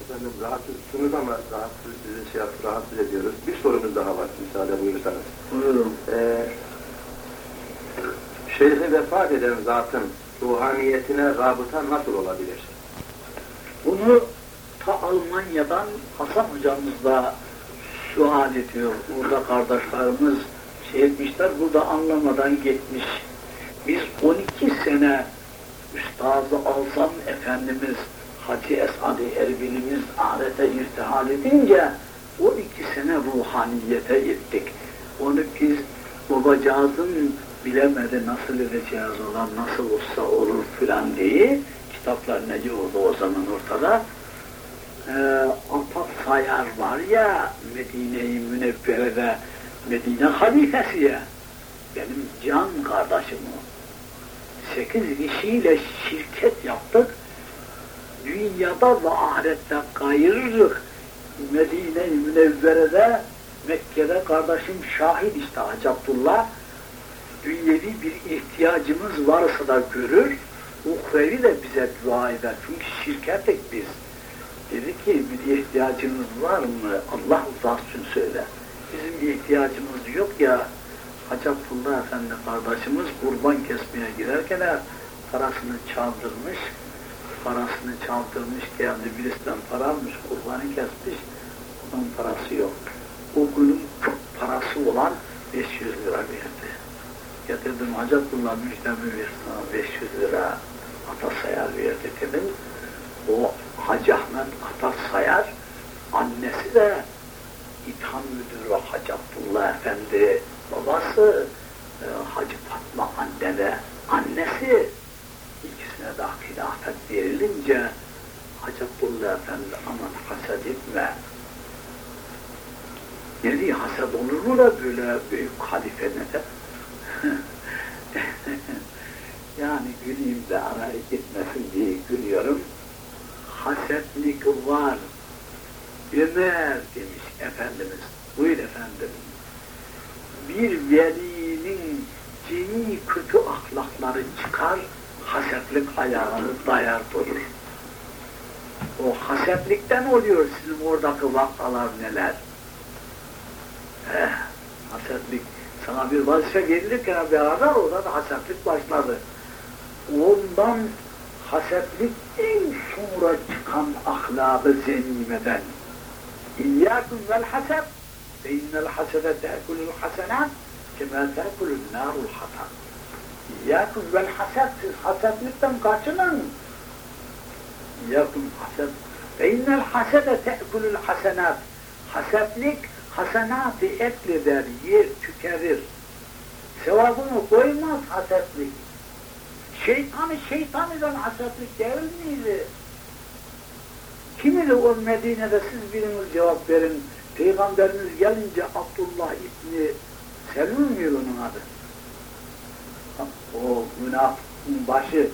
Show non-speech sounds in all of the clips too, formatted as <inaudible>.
Efendim rahatsızsınız ama rahatsız, sizi şey yaptı, rahatsız ediyoruz. Bir sorumuz daha var müsaade buyurursanız. Buyurun. Ee, şeyhi vefat eden zatın ruhaniyetine rabıta nasıl olabilir? Bunu ta Almanya'dan Hasan hocamız da sual ediyor. Burada kardeşlerimiz şey etmişler, burada anlamadan gitmiş. Biz 12 sene Üstazı Alsam Efendimiz Hacı Esad-ı Erbil'imiz ahirete irtihal edince 12 sene ruhaniyete ettik. Onu biz babacağızın bilemedi nasıl edeceğiz olan nasıl olsa olur filan diye kitaplar ne oldu o zaman ortada. Ee, Atak Sayar var ya Medine-i Münevvere'de Medine halifesi ya benim can kardeşim o. Sekiz kişiyle şirket yaptık. Dünyada ve ahirette kayırırız. Medine-i Münevvere'de Mekke'de kardeşim şahit işte Hacı dünyevi bir ihtiyacımız varsa da görür, uhrevi de bize dua eder. Çünkü şirkettik biz. Dedi ki bir ihtiyacınız var mı? Allah rızası için söyle. Bizim ihtiyacımız yok ya. Hacı Efendi kardeşimiz kurban kesmeye girerken parasını çaldırmış. Parasını çaldırmış geldi birisinden para almış, kurbanı kesmiş. Onun parası yok. O günün parası olan 500 lira verdi. Getirdim Hacı Abdullah müjdemi ver sana 500 lira Atasayar verdi dedim. O Hacı Ahmet Atasayar annesi de İtham Müdürü Hacı Abdullah Efendi babası e, Hacı Fatma anne de annesi ikisine de hilafet verilince Efendi aman haset etme Nereye haset olur mu da böyle büyük halifene de <laughs> yani güleyim de araya gitmesin diye gülüyorum. Hasetlik var. Ömer demiş Efendimiz. Buyur efendim. Bir velinin cini kötü ahlakları çıkar, hasetlik ayağını dayar durur. O hasetlikten oluyor sizin oradaki vakalar neler? Eh, hasetlik sana bir vazife verilirken beraber orada da hasetlik başladı. Ondan hasetlik en sonra çıkan ahlakı zenimeden. İyyâküm vel haset fe innel hasede te'kulul hasenat kemâ te'kulul nârul hatab. İyyâküm vel haset siz hasetlikten kaçının. İyyâküm haset fe innel hasede te'kulul hasenat. Hasetlik hasenatı ekleder, yer tükerir. Sevabını koymaz hasetlik. Şeytanı şeytanıdan hasetlik değil miydi? Kim idi o Medine'de siz biriniz cevap verin. Peygamberimiz gelince Abdullah İbni Selül mü onun adı? O münafıkın başı.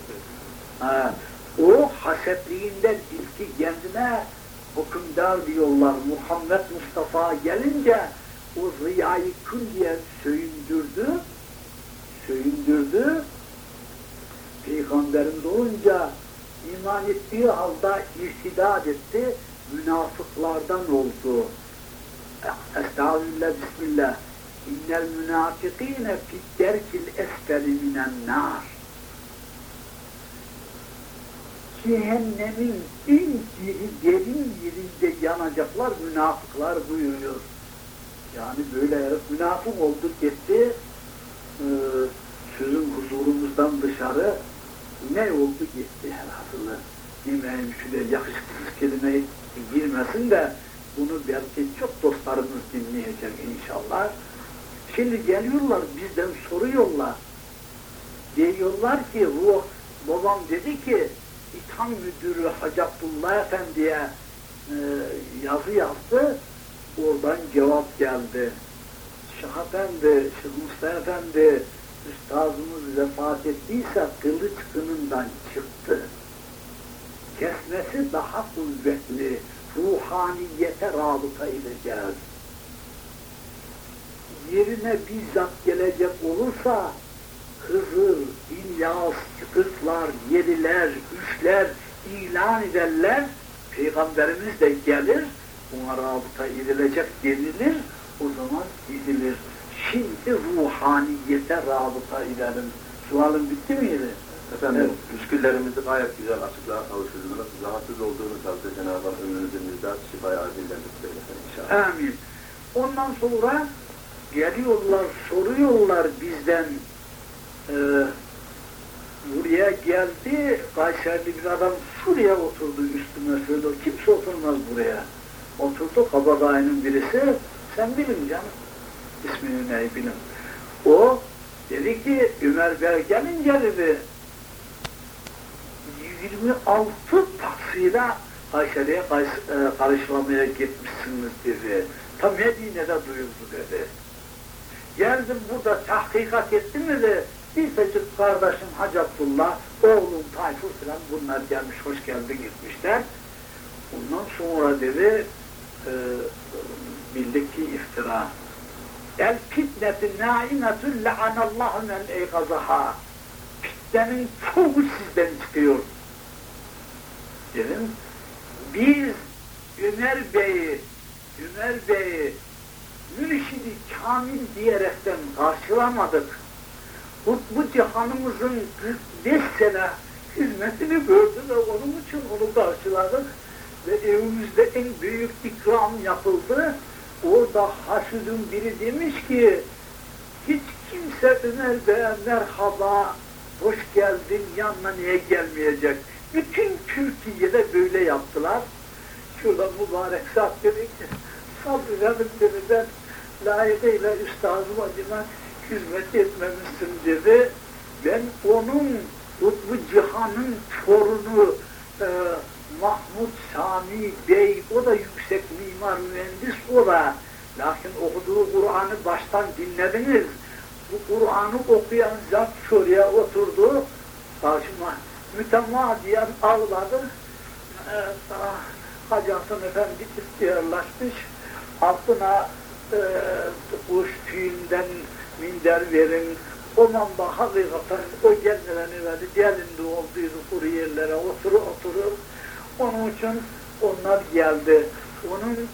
Ha, o hasetliğinden ilki kendine hükümdar diyorlar. Muhammed Mustafa gelince o riyayı külliye söyündürdü. Söyündürdü. Peygamberimiz olunca iman ettiği halde irtidat etti. Münafıklardan oldu. Estağfirullah, Bismillah. İnnel münafıkîne fid derkil esfeli minen nar. Cehennemin en diri, derin yerinde yanacaklar münafıklar buyuruyor. Yani böyle münafık oldu gitti, ee, sözün huzurumuzdan dışarı ne oldu gitti herhalde. Demeyim şöyle yakışıksız kelimeyi girmesin de bunu belki çok dostlarımız dinleyecek inşallah. Şimdi geliyorlar bizden soruyorlar. Diyorlar ki ruh babam dedi ki İtham Müdürü Hacı Abdullah Efendi'ye e, yazı yazdı. Oradan cevap geldi. Şah Efendi, Şeyh Mustafa Efendi üstazımız vefat ettiyse kılıç kınından çıktı. Kesmesi daha kuvvetli, ruhaniyete rabıta edeceğiz. Yerine bizzat gelecek olursa Hızır, İlyas, Kırklar, Yediler, Üçler ilan ederler, Peygamberimiz de gelir, ona rabıta edilecek denilir, o zaman edilir. Şimdi ruhaniyete rabıta edelim. Sualın bitti miydi? Efendim, Evet. müşküllerimizi gayet güzel açıklığa kavuşturdunuz. Rahatsız olduğunuz halde Cenab-ı Hak ömrünüzün müddet şifaya adillendik efendim inşallah. Amin. Ondan sonra geliyorlar, soruyorlar bizden. Ee, buraya geldi, Kayserli bir adam şuraya oturdu üstüme şöyle. Kimse oturmaz buraya. Oturdu kabadayının birisi. Sen bilin canım. İsmini ne bilin. O dedi ki Ömer Bey gelince dedi 26 taksiyle Kayseri'ye kays e, karışlamaya gitmişsiniz dedi. Tam Medine'de duyuldu dedi. Geldim burada tahkikat ettim dedi. Bir çocuk kardeşim Hacı Abdullah, oğlum Tayfur falan bunlar gelmiş, hoş geldin gitmişler. Ondan sonra dedi, e, bildik ki iftira. El fitneti naimetun le'anallahu men eygazaha. Fitnenin çoğu sizden çıkıyor. Dedim, biz Ömer Bey'i, Ömer Bey'i mürşidi kamil diyerekten karşılamadık. Bu, bu cihanımızın 45 sene hizmetini gördü ve onun için onu karşıladık. Ve evimizde en büyük ikram yapıldı. Orada haşudun biri demiş ki, hiç kimse Ömer Bey'e merhaba, hoş geldin, yanına niye gelmeyecek? Bütün Türkiye'de böyle yaptılar. Şurada mübarek zat dedi ki, Sabri Hanım dedi ben layıkıyla üstadıma acıma hizmet etmemişsin dedi. Ben onun Kutbu Cihan'ın torunu e, Mahmud Sami Bey, o da yüksek mimar mühendis o da. Lakin okuduğu Kur'an'ı baştan dinlediniz. Bu Kur'an'ı okuyan zat şuraya oturdu. Karşıma mütemadiyen ağladı. E, ah, Hacı Hasan Efendi ihtiyarlaşmış. Altına e, kuş tüyünden minder verin. O manda hakikaten o kendilerini verdi. Diğerinde olduydu kuru yerlere oturur oturur. Onun için onlar geldi. Onun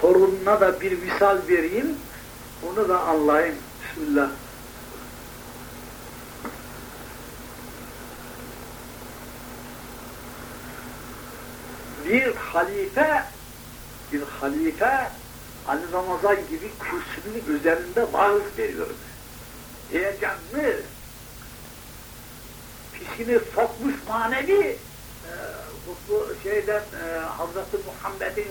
torununa da bir misal vereyim. Onu da anlayın. Bismillah. Bir halife bir halife Ali Ramazan gibi kürsünün üzerinde vaaz veriyor. Heyecanlı, pişini sokmuş manevi e, bu, şeyden e, Hazreti Muhammed'in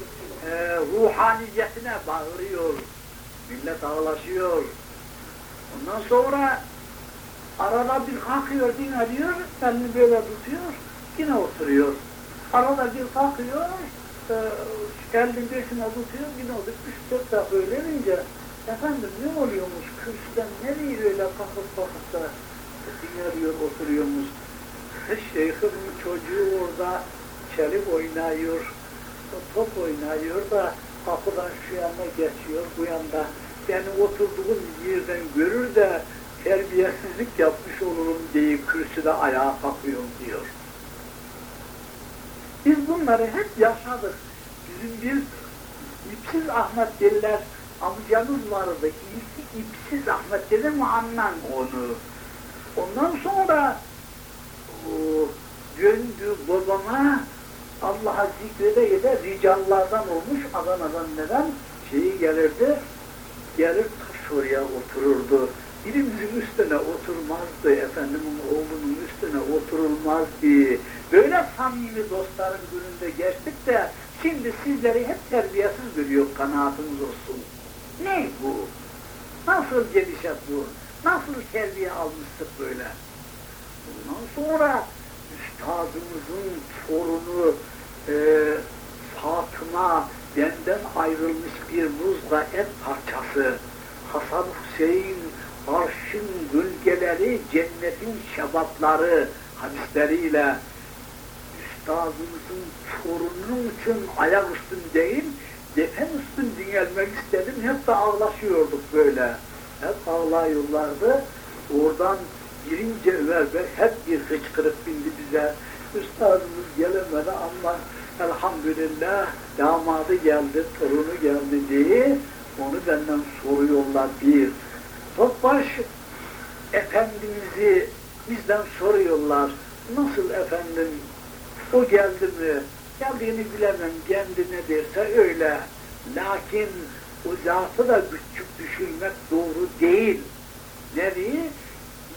e, ruhaniyetine bağırıyor. Millet ağlaşıyor. Ondan sonra arada bir kalkıyor, dinliyor, elini böyle tutuyor, yine oturuyor. Arada bir kalkıyor, e, elini beşine tutuyor, yine oturuyor. Üç dört öyle deyince, efendim ne oluyormuş, kürsüden nereye öyle kalkıp kalkıp da dinliyor, oturuyormuş. Şeyhimin çocuğu orada çelik oynuyor, top oynuyor da kapıdan şu yana geçiyor, bu yanda beni oturduğum yerden görür de terbiyesizlik yapmış olurum diye kürsüde ayağa kalkıyorum diyor. Biz bunları hep yaşadık. Bizim bir ipsiz Ahmet derler, amcamız vardı. İlki ipsiz Ahmet dedi muannan onu. Ondan sonra o, döndü babama Allah'a zikrede eder ricallardan olmuş Adana'dan neden şeyi gelirdi gelir taş oraya otururdu birimizin üstüne oturmazdı efendimin oğlunun üstüne oturulmazdı böyle samimi dostların gününde geçtik de şimdi sizleri hep terbiyesiz görüyor kanaatınız olsun. Ne bu? Nasıl gelişet bu? Nasıl terbiye almıştık böyle? Ondan sonra üstadımızın torunu e, Fatıma benden ayrılmış bir muzla et parçası Hasan Hüseyin arşın gölgeleri cennetin şebapları hadisleriyle üstadımızın torununun için ayak üstündeyim defen üstün dinlenmek istedim hep de ağlaşıyorduk böyle hep ağlıyorlardı oradan girince Ömer Bey hep bir hıçkırık bindi bize. Üstadımız gelemedi ama elhamdülillah damadı geldi, torunu geldi diye onu benden soruyorlar bir. Topbaş Efendimiz'i bizden soruyorlar. Nasıl efendim o geldi mi? Geldiğini bilemem. Kendi ne derse öyle. Lakin o zatı da küçük düşürmek doğru değil. Nereye?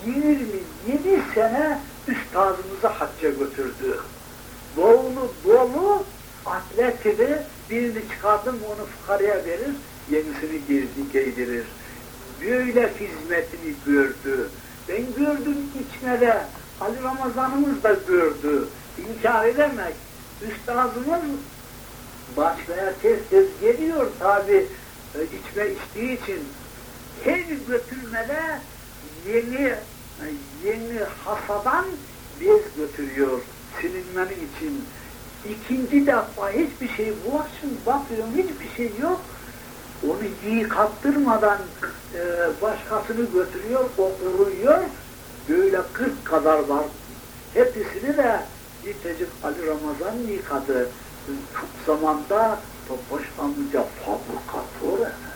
27 sene üstadımızı hacca götürdü. Dolu dolu atletini birini çıkardım onu fukaraya verir, yenisini girdi giydirir. Böyle hizmetini gördü. Ben gördüm içmede, Ali Ramazan'ımız da gördü. İnkar edemek. Üstadımız başlaya tez tez geliyor tabi e, içme içtiği için. Her götürmede yeni yeni hasadan bez götürüyor silinmeni için. İkinci defa hiçbir şey bulaşın bakıyorum hiçbir şey yok. Onu yıkattırmadan e, başkasını götürüyor, o kuruyor. Böyle kırk kadar var. Hepsini de Yitecik Ali Ramazan yıkadı. Çok zamanda Topaş amca fabrikatör efendim.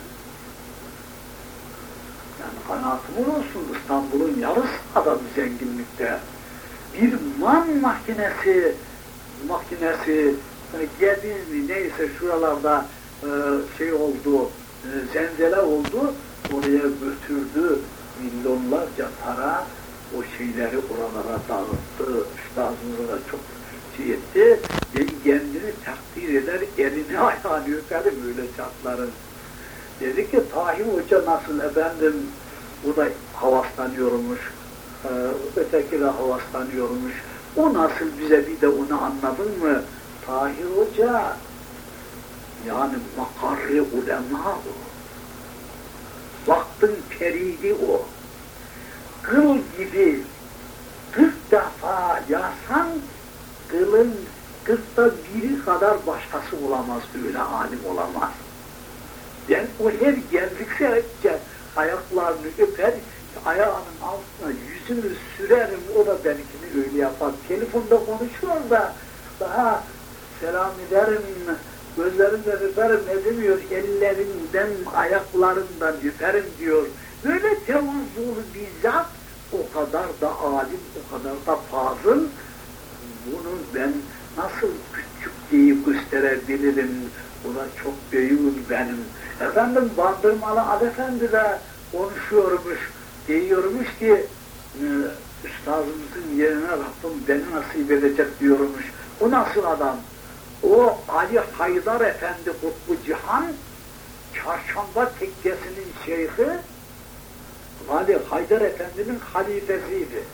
Yani kanatımın olsun İstanbul'un yarısı kadar bir zenginlikte. Bir man makinesi, makinesi, yani Gebizli neyse şuralarda e, şey oldu, e, zenzele oldu, oraya götürdü milyonlarca para, o şeyleri oralara dağıttı, üstadımıza çok şey etti, ben kendini takdir eder, elini <laughs> ayağını öperim öyle çatların. Dedi ki Tahir Hoca nasıl efendim, o da havaslanıyormuş, ee, öteki de havaslanıyormuş. O nasıl bize bir de onu anladın mı? Tahir Hoca, yani makarri ulema o. Vaktin peridi o. Kıl gibi kırk defa yasan kılın kırkta biri kadar başkası olamaz, öyle alim olamaz. Yani o her geldikçe ayaklarını öper, ayağının altına yüzünü sürerim, o da benimkini öyle yapar. Telefonda konuşuyor da daha selam ederim, gözlerimden öperim ne demiyor, ellerinden, ayaklarından öperim diyor. Böyle tevazzulu bizzat o kadar da alim, o kadar da fazıl. Bunu ben nasıl küçük diye gösterebilirim? Da çok büyük benim. Efendim Bandırmalı Ali Efendi de konuşuyormuş, diyormuş ki e, üstazımızın yerine Rabbim beni nasip edecek diyormuş. O nasıl adam? O Ali Haydar Efendi Kutbu Cihan, Çarşamba Tekkesi'nin şeyhi, Ali Haydar Efendi'nin halifesiydi.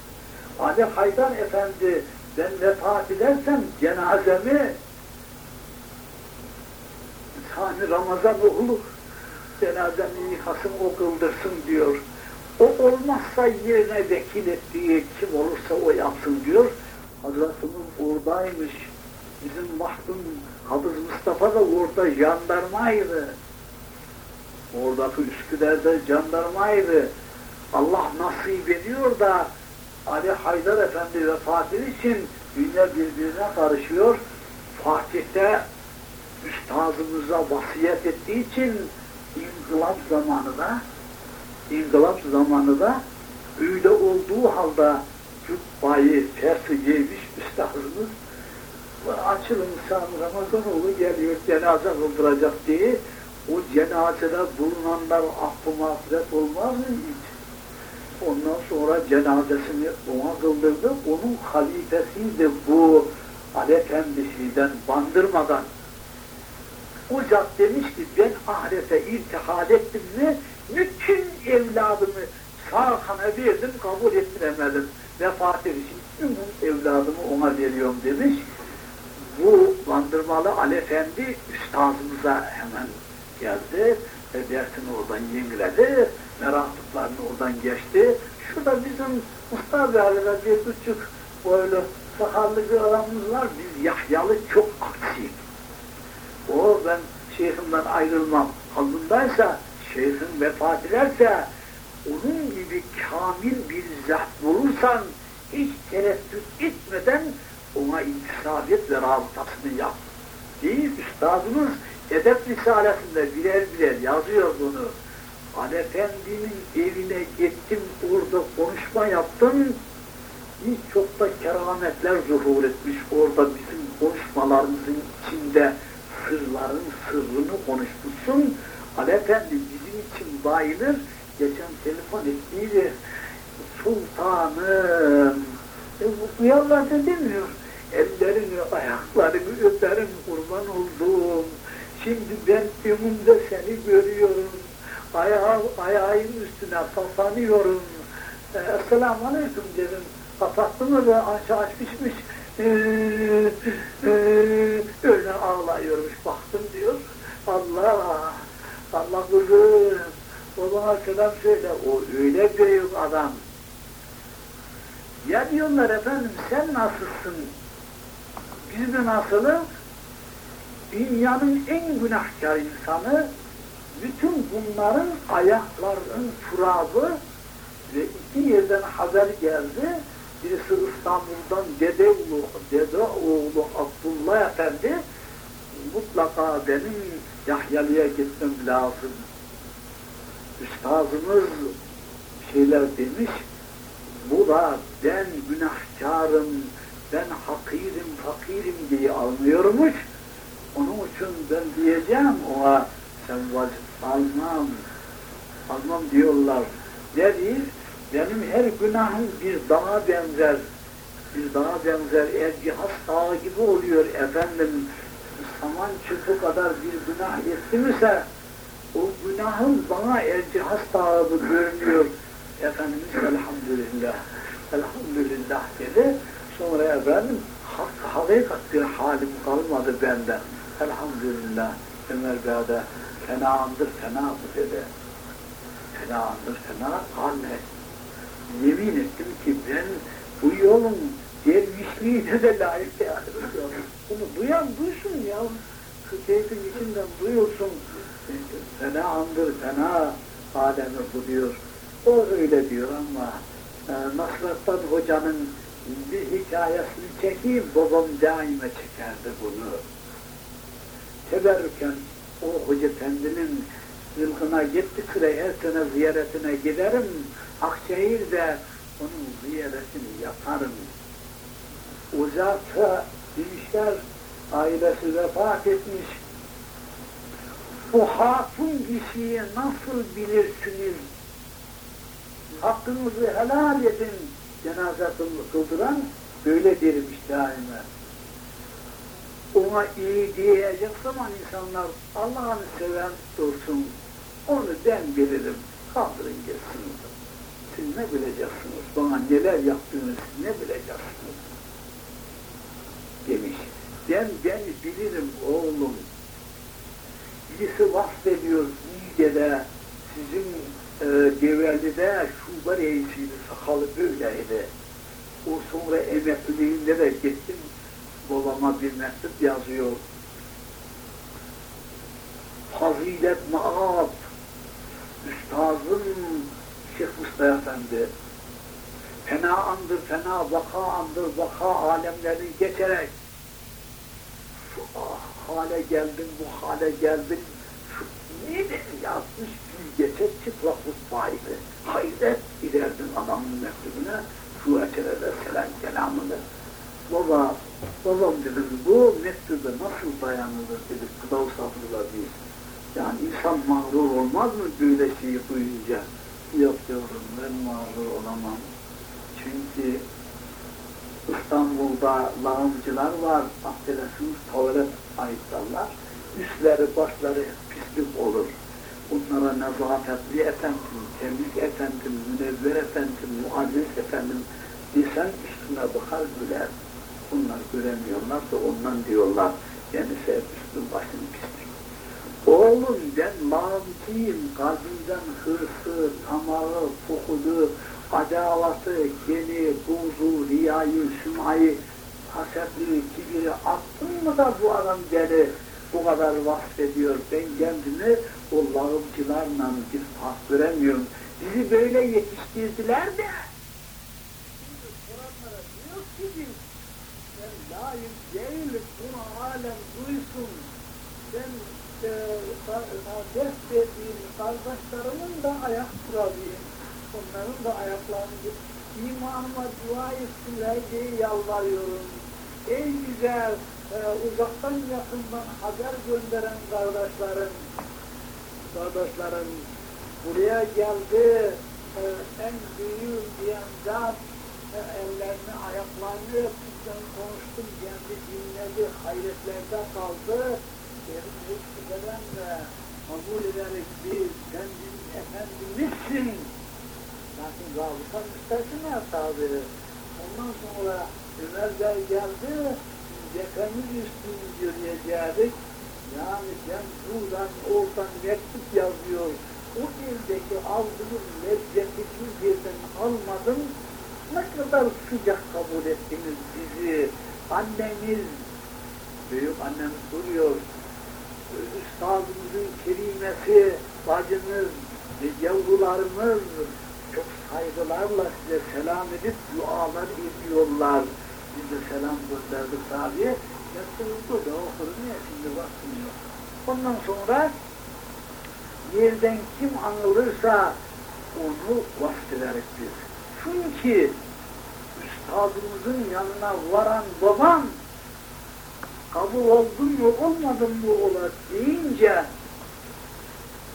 Ali Haydar Efendi ben vefat edersem cenazemi Sani Ramazan oğlu cenazemi yıkasın o diyor. O olmazsa yerine vekil ettiği kim olursa o yapsın diyor. Hazretimiz oradaymış. Bizim mahkum Hafız Mustafa da orada jandarmaydı. Oradaki Üsküdar'da jandarmaydı. Allah nasip ediyor da Ali Haydar Efendi vefatı için dünya birbirine karışıyor. Fatih'te üstazımıza vasiyet ettiği için inkılap zamanı da inkılap zamanı da öyle olduğu halde cübbayı tersi giymiş üstazımız açılın insan Ramazanoğlu geliyor cenaze kıldıracak diye o cenazede bulunanlar affı mağfiret olmaz mı? Ondan sonra cenazesini ona kıldırdı. Onun halifesiydi bu Efendisi'den bandırmadan. O zat demiş ki ben ahirete irtihal ettim mi bütün evladımı kana verdim kabul ettiremedim. Vefat için tüm evladımı ona veriyorum demiş. Bu bandırmalı Ali Efendi hemen geldi ve dersini oradan yeniledi meraklıklarını oradan geçti. Şurada bizim Mustafa Ali'de bir küçük böyle sakallı bir adamımız var. Biz Yahyalı çok aksiyik. O ben şeyhimden ayrılmam. Halındaysa şeyhin vefat ederse onun gibi kamil bir zat bulursan hiç tereddüt etmeden ona intisap ve rabıtasını yap. değil, üstadımız Edep Risalesi'nde birer birer yazıyor bunu. Ali Efendi'nin evine gittim, orada konuşma yaptım. Birçok da kerametler zuhur etmiş. Orada bizim konuşmalarımızın içinde sırların sırrını konuşmuşsun. Ali Efendi bizim için bayılır. Geçen telefon ettiydi. Sultanım. E, duyarlar demiyor. Ellerini, ayaklarını öperim kurban oldum. Şimdi ben önümde seni görüyorum. Ayağı, ayağın üstüne kapanıyorum. E, Esselamu Aleyküm dedim. Kapattım ve aşağı açmışmış. Ee, e, öyle ağlıyormuş. Baktım diyor. Allah, Allah kızım. O bana selam söyle. O öyle büyük adam. Ya diyorlar efendim sen nasılsın? Biz de nasılız? Dünyanın en günahkar insanı bütün bunların ayaklarının turabı ve iki yerden haber geldi. Birisi İstanbul'dan Dedeoğlu, Dedeoğlu Abdullah Efendi mutlaka benim Yahyalı'ya gitmem lazım. Üstazımız şeyler demiş, bu da ben günahkarım, ben hakirim, fakirim diye almıyormuş. Onun için ben diyeceğim ona sen vacip almam, almam diyorlar. Nedir? Benim her günahım bir dağa benzer, bir dağa benzer, Ercihaz dağı gibi oluyor efendim. Saman çupu kadar bir günah ettim ise o günahım bana Ercihaz dağı görünüyor. Efendimiz elhamdülillah, elhamdülillah dedi. Sonra efendim hak, hakikat bir halim kalmadı benden. Elhamdülillah Ömer Bey'de fenaandır fena bu dedi. Fenaandır fena anne. Yemin ettim ki ben bu yolun dervişliğine de layık değilim. Bunu duyan duysun ya. Şu keyfin içinden duyulsun. Fena andır, fena alemi bu diyor. O öyle diyor ama e, Nasrattan Hoca'nın bir hikayesini çekeyim, babam daime çekerdi bunu. Teberrüken o Hoca Efendi'nin zılgına gitti kıre her ziyaretine giderim. Akşehir'de onun ziyaretini yaparım. Uzakta demişler, ailesi vefat etmiş. Bu hatun kişiyi nasıl bilirsiniz? Hakkınızı helal edin cenaze kıldıran böyle dermiş daima. Ona iyi diyecek zaman insanlar Allah'ını seven dursun. Onu ben bilirim. Kaldırın gelsin. Siz ne bileceksiniz? Bana neler yaptığınızı ne bileceksiniz? Demiş. Ben ben bilirim oğlum. Birisi vasfediyor Niğde'de sizin e, Develi'de şube reisiydi, sakalı böyleydi. O sonra emekliliğinde de gittim, babama bir mektup yazıyor. Fazilet maat, üstazım Şeyh Mustafa Efendi, fena andır, fena vaka andır, vaka alemlerini geçerek şu ah, hale geldim, bu hale geldim, şu nedir yazmış bir geçer çıplaklık sahibi. Hayret giderdin adamın mektubuna, şu eçelere selam kelamını. Baba, babam dedim, bu mektuba nasıl dayanılır dedik, Kıdav Safrı'la değil. Yani insan mağrur olmaz mı böyle şeyi duyunca? Yok diyorum, ben mağrur olamam. Çünkü İstanbul'da lağımcılar var, affedersiniz tuvalet ayıplarlar. Üstleri, başları pislik olur. Bunlara nezafetli efendim, temiz efendim, münevver efendim, muazzez efendim desen üstüne bakar güler. Bunlar göremiyorlar da ondan diyorlar. Kendisi hep üstün başın pislik. Oğlum ben mağdiyim, kalbimden hırsı, tamağı, fukudu, adavatı, kini, buzu, riyayı, sümayı, hasetliği, kibiri attın mı da bu adam beni bu kadar vasfediyor. Ben kendimi o lağımcılarla bir fark. Bizi böyle yetiştirdiler de soranlara diyor ki biz ben layık değilim buna alem duysun. Ben e, da- da- ders verdiğim kardeşlerimin de ayak durabileyim. Onların da ayaklarını imanıma dua etsinler diye yalvarıyorum. Ey güzel, e, uzaktan yakından haber gönderen kardeşlerim, kardeşlerim buraya geldi, e, en büyüğüm diyen zat, e, ellerini ayaklarını öptükten konuştum, kendi dinledi, hayretlerde kaldı. De kabul ederek biz, sen bizim efendimizsin. Lakin rabıta müstesna tabi. Ondan sonra Ömer Bey geldi, yürüyecektik. Yani ben buradan oradan mektup yazıyor. O eldeki aldığım lezzeti bir yerden almadım. Ne kadar sıcak kabul ettiniz bizi. Anneniz, büyük annem soruyor. Üstadımızın kerimesi, bacınız, ve yavrularımız çok saygılarla size selam edip dualar ediyorlar. Biz de selam gönderdik tabi. Yatırıldı da okurum ya şimdi yok. Ondan sonra yerden kim anılırsa onu vasfederek biz. Çünkü üstadımızın yanına varan babam kabul oldun mu olmadın mı ola deyince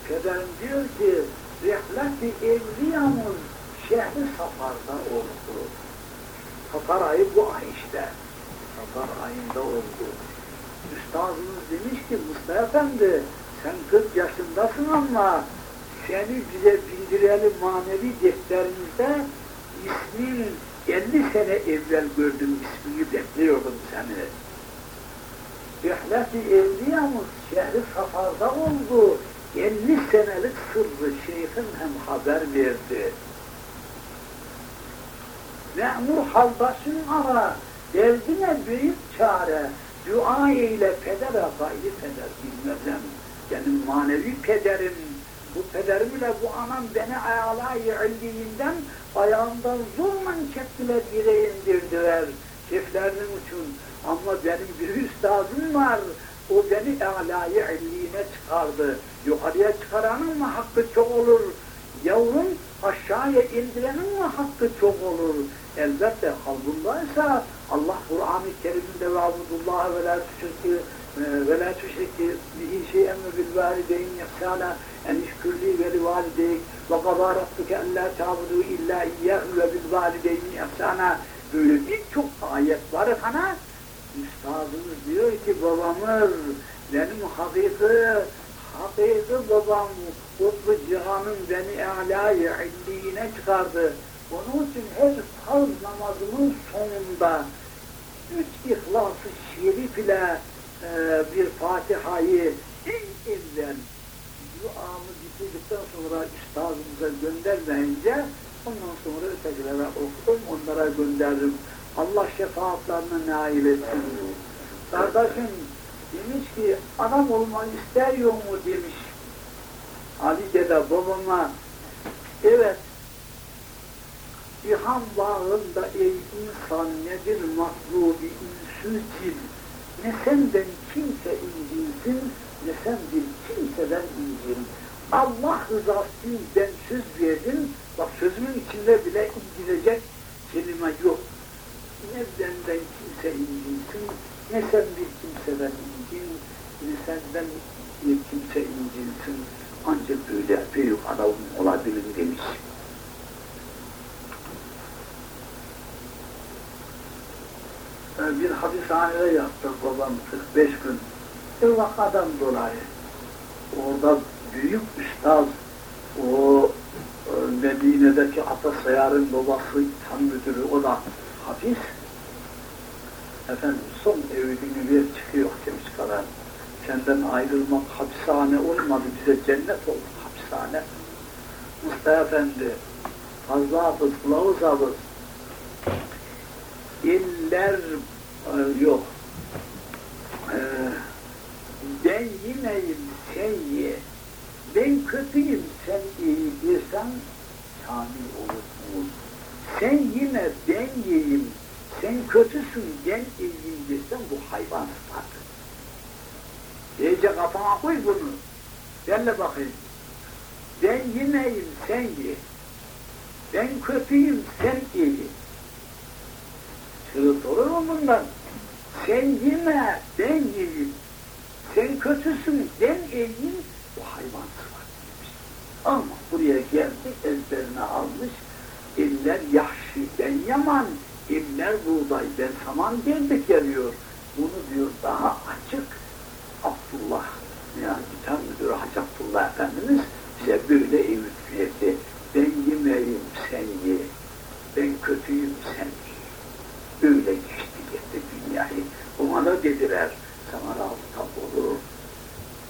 pederim diyor ki rehlet-i evliyamız şehri safarda oldu. Safar ayı bu ay işte. Safar ayında oldu. Üstadımız demiş ki Mustafa Efendi sen 40 yaşındasın ama seni bize bildirelim manevi defterimizde ismin 50 sene evvel gördüm ismini bekliyordum seni. Rehlet-i Evliyamız şehri safarda oldu. 50 senelik sırrı şeyhin hem haber verdi. Memur haldaşın ara, derdine büyük çare, dua eyle pedere gayri peder bilmezem. Benim manevi pederim, bu pederim ile bu anam beni ayağlayı illiğinden ayağımdan zorla çektiler yere indirdiler. İçin. Ama benim bir üstadım var, o beni alayı illiğine çıkardı. Yukarıya çıkaranın mı hakkı çok olur? Yavrum aşağıya indirenin mi hakkı çok olur? Elbette kalbundaysa Allah Kur'an-ı Kerim'de ve abudullah ve la tüşrikü ve la tüşrikü bihi şey'en ve bil valideyn ihsana en işkürli ve li valideyk ve kadâ rabbuke en la ta'budu illa iyyâhu ve bil valideyni ihsana böyle birçok ayet var efendim. Üstadımız diyor ki babamız benim hakiki hakiki babam Kutlu Cihan'ın beni âlâ-i illiğine çıkardı. Onun için her farz namazının sonunda üç ihlas-ı şerif ile e, bir Fatiha'yı en evvel duamı bitirdikten sonra üstadımıza göndermeyince ondan sonra ötekilere okudum, onlara gönderdim. Allah şefaatlerine nail etsin. Kardeşim demiş ki adam olmayı istiyor mu demiş. Ali dede babama evet İham bağında ey insan nedir matlubi insücil ne senden kimse incinsin ne sen bir kimseden incin. Allah rızası için ben söz verdim. Bak sözümün içinde bile incinecek kelime yok. Ne benden kimse incinsin, ne sen bir kimseden incin, ne senden bir kimse incinsin. Ancak böyle büyük adam olabilir demiş. bir hapishanede yattık babam 45 gün. Bir vakadan dolayı. Orada büyük üstaz, o e, Medine'deki Atasayar'ın babası tam müdürü, o da hapis. Efendim son evliliğini ver çıkıyor demiş kadar. Senden ayrılmak hapishane olmadı, bize cennet oldu hapishane. Mustafa Efendi, fazla hafız, kılavuz hafız, iller e, yok. E, ben yemeyim, sen ye. Ben kötüyüm, sen iyi dersen kamil olursun. Sen yeme, ben yiyeyim. Sen kötüsün, ben iyiyim dersen bu hayvan sıfatı. İyice kafana koy bunu. Benle bakayım. Ben yemeyim, sen ye. Ben kötüyüm, sen iyi. Çığlık olur mu bundan? Sen yeme, ben yiyeyim. Sen kötüsün, ben iyiyim. Bu hayvan sıfatıymış. Ama buraya geldi, ezberine almış. İller yahşi, ben yaman. İller buğday, ben saman geldik geliyor. Bunu diyor daha açık. Abdullah, yani kitap müdürü Hacı Abdullah Efendimiz bize böyle öğüt Ben yemeyim, sen ye. Ben kötüyüm, sen ye. Öyle geçti gitti dünyayı. Da dediler, sana razı taburu.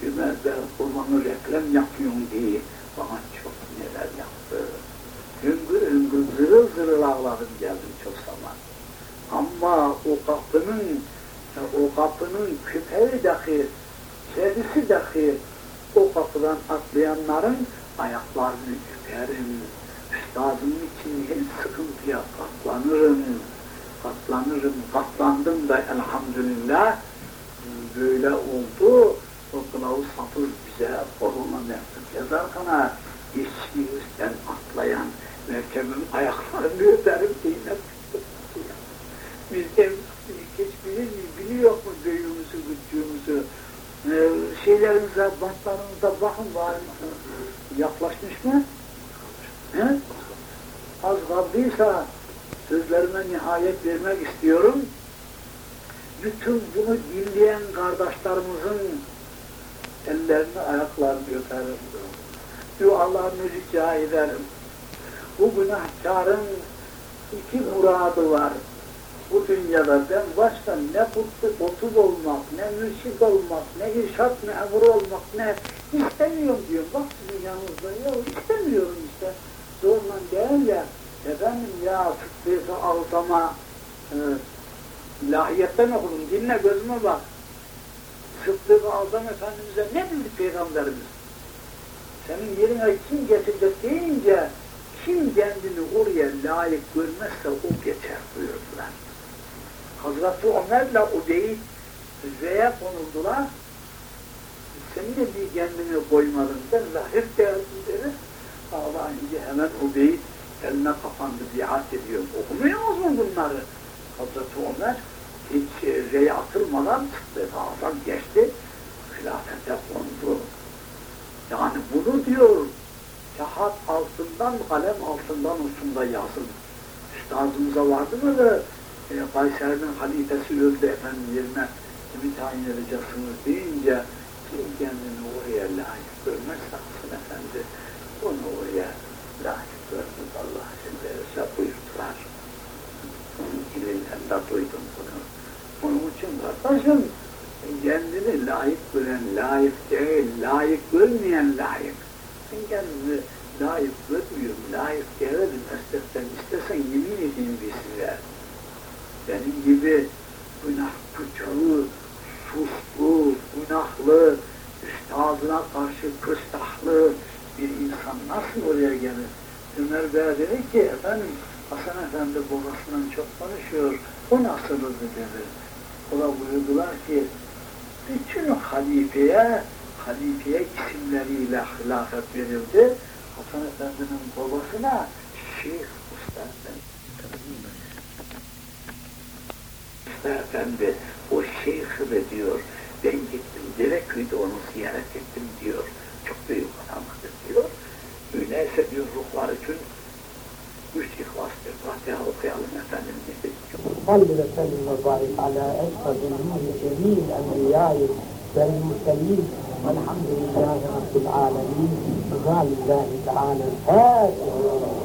Ömer ben kurbanı reklam yapıyorum diye bana çok neler yaptı. Hüngür hüngür zırıl zırıl ağladım geldim çok zaman. Ama o kapının o kapının küpeği dahi, kedisi dahi o kapıdan atlayanların ayaklarını öperim. Üstadımın için her sıkıntıya katlanırım. Katlanırım, katlandım da elhamdülillah böyle oldu. O kılavuz hafız bize koruma mektup yazarkana eski üstten atlayan merkebin ayaklarını öperim diye Biz ev geç bilir miyiz? Biliyor mu büyüğümüzü, küçüğümüzü? Ee, şeylerinize, bantlarınıza bakın bari. Yaklaşmış mı? He? Az kaldıysa sözlerime nihayet vermek istiyorum. Bütün bunu dinleyen kardeşlerimizin ellerini, ayaklarını öperim. Dualarını rica ederim. Bu günahkarın iki muradı var. Bu dünyada ben başka ne kutlu, otul olmak, ne mürşid olmak, ne irşat memuru olmak, ne istemiyorum diyor. Bak sizin yanınızda, ya istemiyorum işte. Zorla değil ya, efendim ya sıklığı alzama, e, ilahiyetten okudum, dinle gözüme bak. Sıddık Azam Efendimiz'e ne dedi Peygamberimiz? Senin yerine kim getirecek deyince kim kendini oraya layık görmezse o geçer buyurdular. Hazreti Ömer'le Ubeyt Züve'ye konuldular. Seni de bir kendini koymadın. Ben layık değersin dedi. Ağlayınca hemen Ubeyt eline kapandı, biat ediyor. Okumuyor mu bunları? Hazreti Ömer hiç reye atılmadan çıktı, ağzdan geçti, hilafete kondu. Yani bunu diyor, kağıt altından, kalem altından ucunda yazın. Üstadımıza vardı da e, Kayseri'nin halifesi öldü efendim yerine kimi tayin edeceksiniz deyince kim kendini oraya layık görmezse Hasan Efendi onu oraya layık görmez Allah izin verirse buyurdular. Dilinden de duydum bunu. Onun için kardeşim kendini layık gören layık değil, layık görmeyen layık. Sen kendini layık görmüyorum, layık değilim meslekten istersen yemin edeyim bir size. Benim gibi günah küçüğü, suslu, günahlı, üstadına karşı küstahlı bir insan nasıl oraya gelir? Ömer Bey dedi ki efendim Hasan Efendi babasından çok konuşuyor, o nasıldı dedi. Ona buyurdular ki bütün halifeye, halifeye isimleriyle hilafet verildi. Hasan Efendi'nin babasına Şeyh Usta Usta Efendi o şeyhı ve diyor ben gittim Dereköy'de onu ziyaret ettim diyor. Çok büyük adamdır diyor. Öyleyse diyor ruhlar için üç ihlas bir Fatiha okuyalım efendim dedi. صل وسلم وبارك على اشرف جميع الانبياء والمرسلين والحمد لله رب العالمين. وقال الله تعالى. الفاتحه